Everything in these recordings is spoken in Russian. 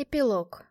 Эпилог.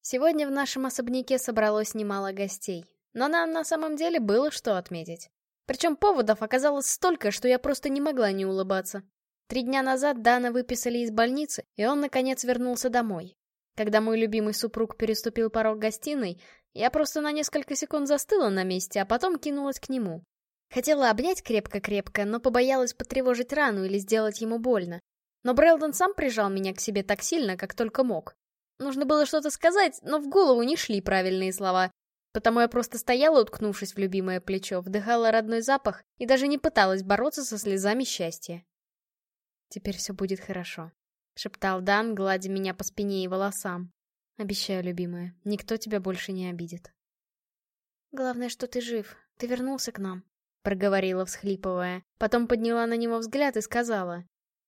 Сегодня в нашем особняке собралось немало гостей. Но нам на самом деле было что отметить. Причем поводов оказалось столько, что я просто не могла не улыбаться. Три дня назад Дана выписали из больницы, и он, наконец, вернулся домой. Когда мой любимый супруг переступил порог гостиной, я просто на несколько секунд застыла на месте, а потом кинулась к нему. Хотела обнять крепко-крепко, но побоялась потревожить рану или сделать ему больно. Но Брэлдон сам прижал меня к себе так сильно, как только мог. Нужно было что-то сказать, но в голову не шли правильные слова. Потому я просто стояла, уткнувшись в любимое плечо, вдыхала родной запах и даже не пыталась бороться со слезами счастья. «Теперь все будет хорошо», — шептал Дан, гладя меня по спине и волосам. «Обещаю, любимая, никто тебя больше не обидит». «Главное, что ты жив. Ты вернулся к нам», — проговорила, всхлипывая. Потом подняла на него взгляд и сказала.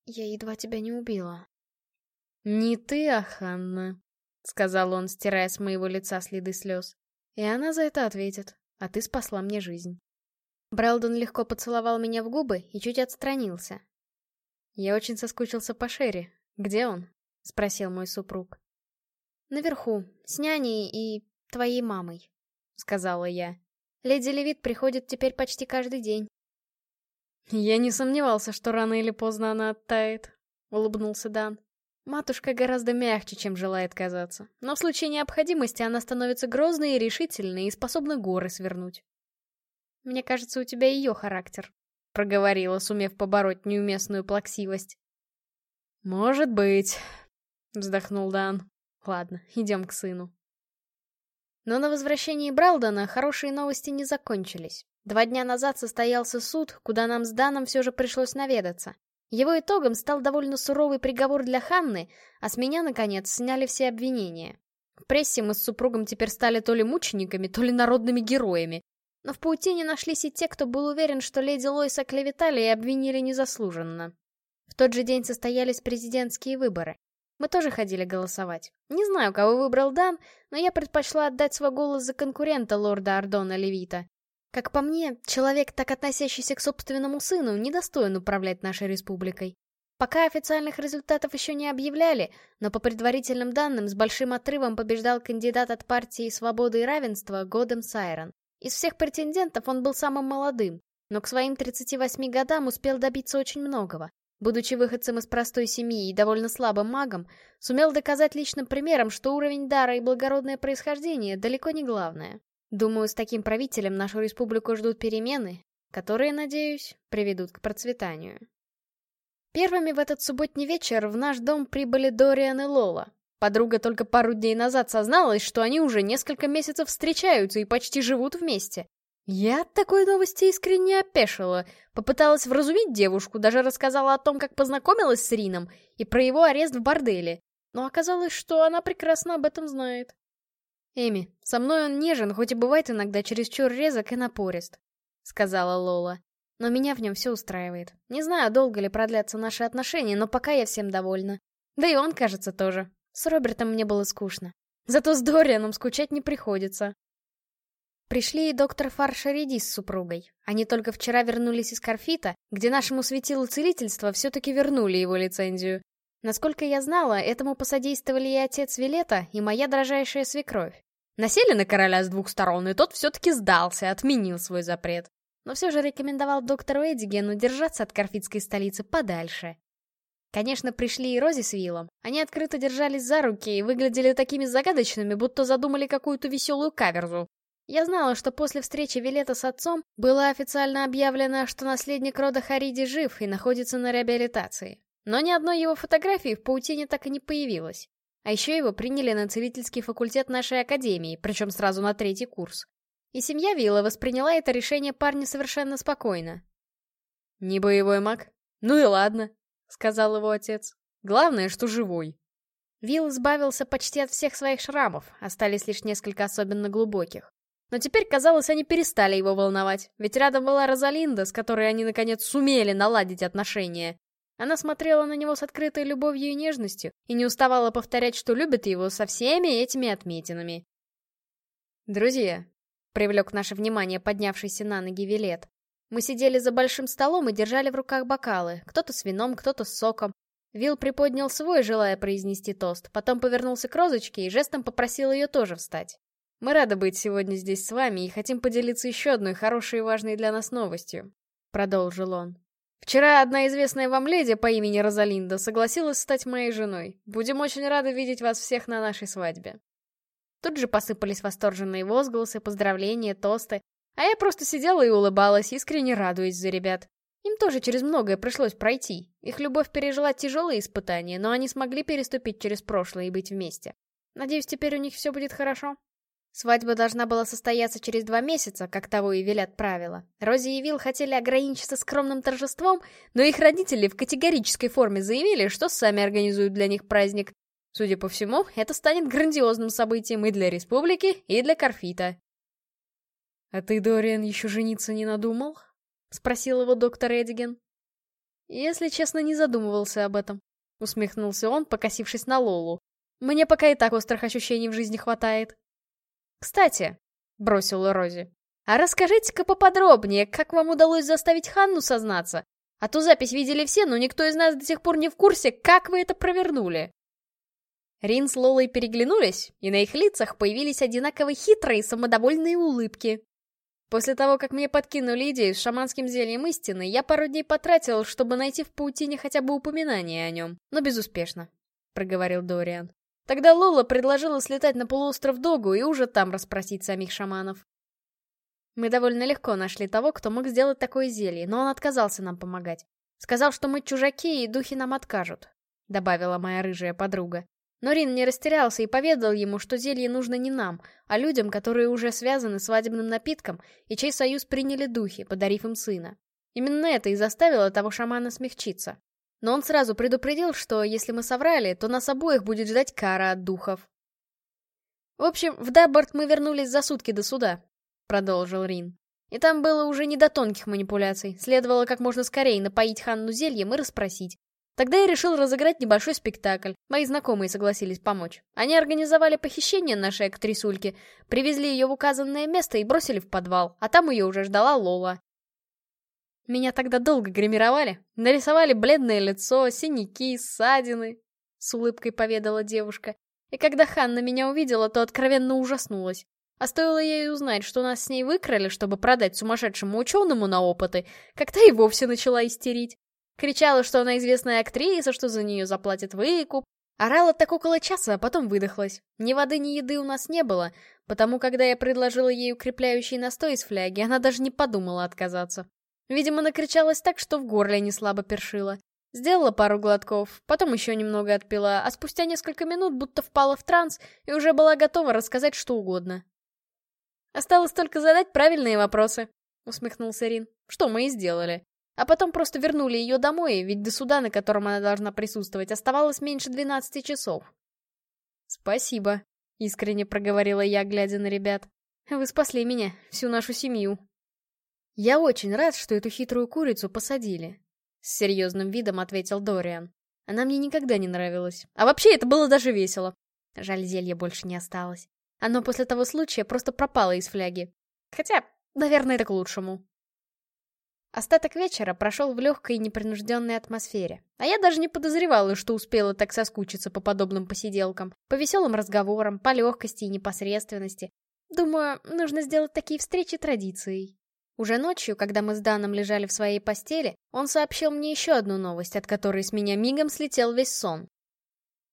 Я едва тебя не убила. «Не ты, а Ханна», — сказал он, стирая с моего лица следы слез. «И она за это ответит, а ты спасла мне жизнь». Брэлдон легко поцеловал меня в губы и чуть отстранился. «Я очень соскучился по Шерри. Где он?» — спросил мой супруг. «Наверху, с няней и твоей мамой», — сказала я. «Леди Левит приходит теперь почти каждый день. «Я не сомневался, что рано или поздно она оттает», — улыбнулся Дан. «Матушка гораздо мягче, чем желает казаться. Но в случае необходимости она становится грозной и решительной и способна горы свернуть». «Мне кажется, у тебя ее характер», — проговорила, сумев побороть неуместную плаксивость. «Может быть», — вздохнул Дан. «Ладно, идем к сыну». Но на возвращении Бралдона хорошие новости не закончились. Два дня назад состоялся суд, куда нам с Даном все же пришлось наведаться. Его итогом стал довольно суровый приговор для Ханны, а с меня, наконец, сняли все обвинения. В прессе мы с супругом теперь стали то ли мучениками, то ли народными героями. Но в паутине нашлись и те, кто был уверен, что леди Лойса клеветали и обвинили незаслуженно. В тот же день состоялись президентские выборы. Мы тоже ходили голосовать. Не знаю, кого выбрал Дан, но я предпочла отдать свой голос за конкурента лорда Ардона Левита. Как по мне, человек, так относящийся к собственному сыну, недостоин управлять нашей республикой. Пока официальных результатов еще не объявляли, но по предварительным данным с большим отрывом побеждал кандидат от партии «Свободы и равенства» Годем Сайрон. Из всех претендентов он был самым молодым, но к своим 38 годам успел добиться очень многого. Будучи выходцем из простой семьи и довольно слабым магом, сумел доказать личным примером, что уровень дара и благородное происхождение далеко не главное. Думаю, с таким правителем нашу республику ждут перемены, которые, надеюсь, приведут к процветанию. Первыми в этот субботний вечер в наш дом прибыли Дориан и Лола. Подруга только пару дней назад созналась, что они уже несколько месяцев встречаются и почти живут вместе. Я от такой новости искренне опешила, попыталась вразумить девушку, даже рассказала о том, как познакомилась с Рином и про его арест в борделе. Но оказалось, что она прекрасно об этом знает. «Эми, со мной он нежен, хоть и бывает иногда чересчур резок и напорист», — сказала Лола. «Но меня в нем все устраивает. Не знаю, долго ли продлятся наши отношения, но пока я всем довольна. Да и он, кажется, тоже. С Робертом мне было скучно. Зато с Дорианом скучать не приходится». Пришли и доктор Фаршериди с супругой. Они только вчера вернулись из Карфита, где нашему светилу целительства все-таки вернули его лицензию. Насколько я знала, этому посодействовали и отец Вилета, и моя дрожайшая свекровь. Насели на короля с двух сторон, и тот все-таки сдался, отменил свой запрет. Но все же рекомендовал доктору Эдигену держаться от корфитской столицы подальше. Конечно, пришли и Рози с Виллом. Они открыто держались за руки и выглядели такими загадочными, будто задумали какую-то веселую каверзу. Я знала, что после встречи Вилета с отцом было официально объявлено, что наследник рода Хариди жив и находится на реабилитации. Но ни одной его фотографии в паутине так и не появилось. А еще его приняли на целительский факультет нашей академии, причем сразу на третий курс. И семья Вилла восприняла это решение парня совершенно спокойно. «Не боевой маг? Ну и ладно», — сказал его отец. «Главное, что живой». Вилл избавился почти от всех своих шрамов, остались лишь несколько особенно глубоких. Но теперь, казалось, они перестали его волновать, ведь рядом была Розалинда, с которой они, наконец, сумели наладить отношения. Она смотрела на него с открытой любовью и нежностью и не уставала повторять, что любит его со всеми этими отметинами. «Друзья», — привлек наше внимание поднявшийся на ноги Вилет, мы сидели за большим столом и держали в руках бокалы, кто-то с вином, кто-то с соком. Вилл приподнял свой, желая произнести тост, потом повернулся к Розочке и жестом попросил ее тоже встать. «Мы рады быть сегодня здесь с вами и хотим поделиться еще одной хорошей и важной для нас новостью», — продолжил он. «Вчера одна известная вам леди по имени Розалинда согласилась стать моей женой. Будем очень рады видеть вас всех на нашей свадьбе». Тут же посыпались восторженные возгласы, поздравления, тосты, а я просто сидела и улыбалась, искренне радуясь за ребят. Им тоже через многое пришлось пройти. Их любовь пережила тяжелые испытания, но они смогли переступить через прошлое и быть вместе. Надеюсь, теперь у них все будет хорошо. Свадьба должна была состояться через два месяца, как того и велят правила. Рози и Вилл хотели ограничиться скромным торжеством, но их родители в категорической форме заявили, что сами организуют для них праздник. Судя по всему, это станет грандиозным событием и для республики, и для Карфита. «А ты, Дориан, еще жениться не надумал?» — спросил его доктор Эдиген. «Если честно, не задумывался об этом», — усмехнулся он, покосившись на Лолу. «Мне пока и так острых ощущений в жизни хватает». «Кстати», — бросила Рози, — «а расскажите-ка поподробнее, как вам удалось заставить Ханну сознаться? А то запись видели все, но никто из нас до сих пор не в курсе, как вы это провернули». Рин с Лолой переглянулись, и на их лицах появились одинаково хитрые самодовольные улыбки. После того, как мне подкинули идею с шаманским зельем истины, я пару дней потратил, чтобы найти в паутине хотя бы упоминание о нем, но безуспешно, — проговорил Дориан. Тогда Лола предложила слетать на полуостров Догу и уже там расспросить самих шаманов. Мы довольно легко нашли того, кто мог сделать такое зелье, но он отказался нам помогать. Сказал, что мы чужаки и духи нам откажут, — добавила моя рыжая подруга. Но Рин не растерялся и поведал ему, что зелье нужно не нам, а людям, которые уже связаны свадебным напитком и чей союз приняли духи, подарив им сына. Именно это и заставило того шамана смягчиться. Но он сразу предупредил, что если мы соврали, то нас обоих будет ждать кара от духов. «В общем, в Дабборд мы вернулись за сутки до суда», — продолжил Рин. И там было уже не до тонких манипуляций, следовало как можно скорее напоить Ханну зельем и расспросить, Тогда я решил разыграть небольшой спектакль. Мои знакомые согласились помочь. Они организовали похищение нашей актрисульки, привезли ее в указанное место и бросили в подвал, а там ее уже ждала Лола. Меня тогда долго гримировали, нарисовали бледное лицо, синяки, ссадины, — с улыбкой поведала девушка. И когда Ханна меня увидела, то откровенно ужаснулась. А стоило ей узнать, что нас с ней выкрали, чтобы продать сумасшедшему ученому на опыты, как-то и вовсе начала истерить. Кричала, что она известная актриса, что за нее заплатят выкуп. Орала так около часа, а потом выдохлась. Ни воды, ни еды у нас не было, потому когда я предложила ей укрепляющий настой из фляги, она даже не подумала отказаться. Видимо, накричалась так, что в горле не слабо першила. Сделала пару глотков, потом еще немного отпила, а спустя несколько минут будто впала в транс и уже была готова рассказать что угодно. «Осталось только задать правильные вопросы», — усмехнулся Рин. «Что мы и сделали. А потом просто вернули ее домой, ведь до суда, на котором она должна присутствовать, оставалось меньше 12 часов. «Спасибо», — искренне проговорила я, глядя на ребят. «Вы спасли меня, всю нашу семью». «Я очень рад, что эту хитрую курицу посадили», — с серьезным видом ответил Дориан. «Она мне никогда не нравилась. А вообще это было даже весело. Жаль, зелья больше не осталось. Оно после того случая просто пропало из фляги. Хотя, наверное, это к лучшему». Остаток вечера прошел в легкой и непринужденной атмосфере. А я даже не подозревала, что успела так соскучиться по подобным посиделкам, по веселым разговорам, по легкости и непосредственности. Думаю, нужно сделать такие встречи традицией. Уже ночью, когда мы с Даном лежали в своей постели, он сообщил мне еще одну новость, от которой с меня мигом слетел весь сон.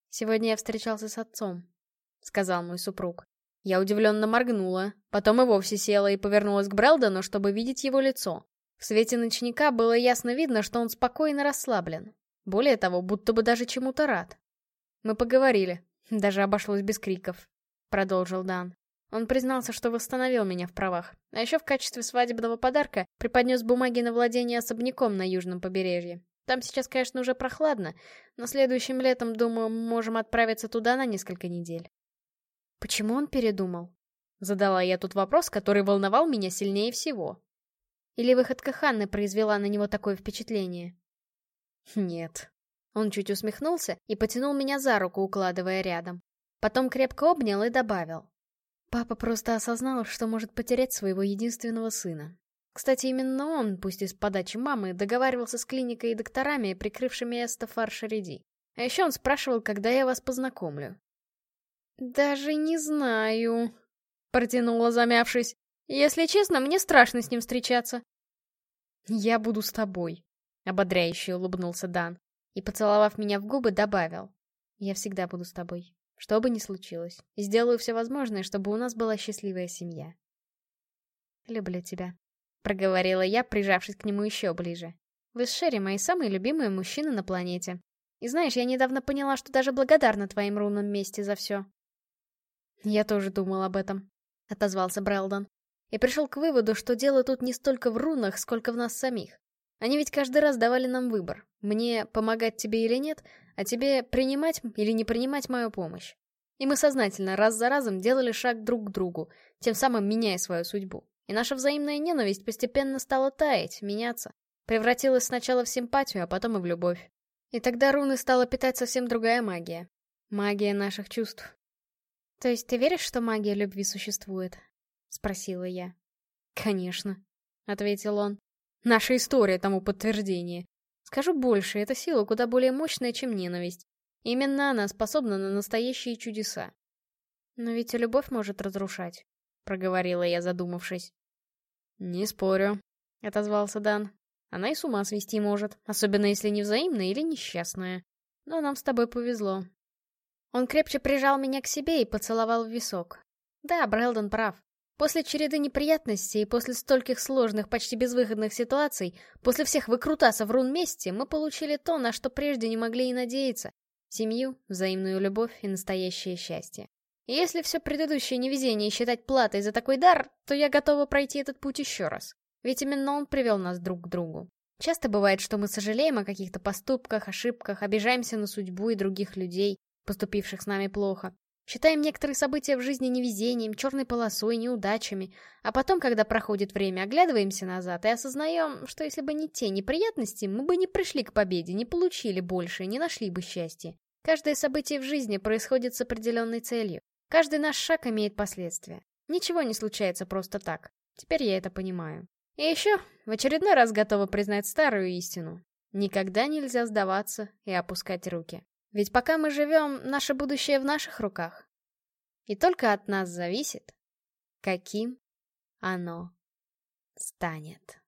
«Сегодня я встречался с отцом», — сказал мой супруг. Я удивленно моргнула, потом и вовсе села и повернулась к Брелдону, чтобы видеть его лицо. В свете ночника было ясно видно, что он спокойно расслаблен. Более того, будто бы даже чему-то рад. «Мы поговорили. Даже обошлось без криков», — продолжил Дан. Он признался, что восстановил меня в правах. А еще в качестве свадебного подарка преподнес бумаги на владение особняком на южном побережье. Там сейчас, конечно, уже прохладно, но следующим летом, думаю, мы можем отправиться туда на несколько недель. Почему он передумал? Задала я тут вопрос, который волновал меня сильнее всего. Или выходка Ханны произвела на него такое впечатление? Нет. Он чуть усмехнулся и потянул меня за руку, укладывая рядом. Потом крепко обнял и добавил. Папа просто осознал, что может потерять своего единственного сына. Кстати, именно он, пусть и с подачи мамы, договаривался с клиникой и докторами, прикрывшими Эста Фаршериди. А еще он спрашивал, когда я вас познакомлю. «Даже не знаю», — протянула, замявшись. «Если честно, мне страшно с ним встречаться». «Я буду с тобой», — ободряюще улыбнулся Дан. И, поцеловав меня в губы, добавил. «Я всегда буду с тобой, что бы ни случилось. Сделаю все возможное, чтобы у нас была счастливая семья». «Люблю тебя», — проговорила я, прижавшись к нему еще ближе. «Вы с Шерри мои самые любимые мужчины на планете. И знаешь, я недавно поняла, что даже благодарна твоим рунам мести за все. «Я тоже думал об этом», — отозвался Брэлдон. И пришел к выводу, что дело тут не столько в рунах, сколько в нас самих. Они ведь каждый раз давали нам выбор. Мне помогать тебе или нет, а тебе принимать или не принимать мою помощь. И мы сознательно раз за разом делали шаг друг к другу, тем самым меняя свою судьбу. И наша взаимная ненависть постепенно стала таять, меняться. Превратилась сначала в симпатию, а потом и в любовь. И тогда руны стала питать совсем другая магия. Магия наших чувств. «То есть ты веришь, что магия любви существует?» — спросила я. «Конечно», — ответил он. «Наша история тому подтверждение. Скажу больше, эта сила куда более мощная, чем ненависть. Именно она способна на настоящие чудеса. Но ведь и любовь может разрушать», — проговорила я, задумавшись. «Не спорю», — отозвался Дан. «Она и с ума свести может, особенно если невзаимная или несчастная. Но нам с тобой повезло. Он крепче прижал меня к себе и поцеловал в висок. Да, Брэлдон прав. После череды неприятностей и после стольких сложных, почти безвыходных ситуаций, после всех выкрутасов рун мести, мы получили то, на что прежде не могли и надеяться. Семью, взаимную любовь и настоящее счастье. И если все предыдущее невезение считать платой за такой дар, то я готова пройти этот путь еще раз. Ведь именно он привел нас друг к другу. Часто бывает, что мы сожалеем о каких-то поступках, ошибках, обижаемся на судьбу и других людей, поступивших с нами плохо. Считаем некоторые события в жизни невезением, черной полосой, неудачами, а потом, когда проходит время, оглядываемся назад и осознаем, что если бы не те неприятности, мы бы не пришли к победе, не получили больше, не нашли бы счастья. Каждое событие в жизни происходит с определенной целью. Каждый наш шаг имеет последствия. Ничего не случается просто так. Теперь я это понимаю. И еще, в очередной раз готова признать старую истину. Никогда нельзя сдаваться и опускать руки. Ведь пока мы живем, наше будущее в наших руках. И только от нас зависит, каким оно станет.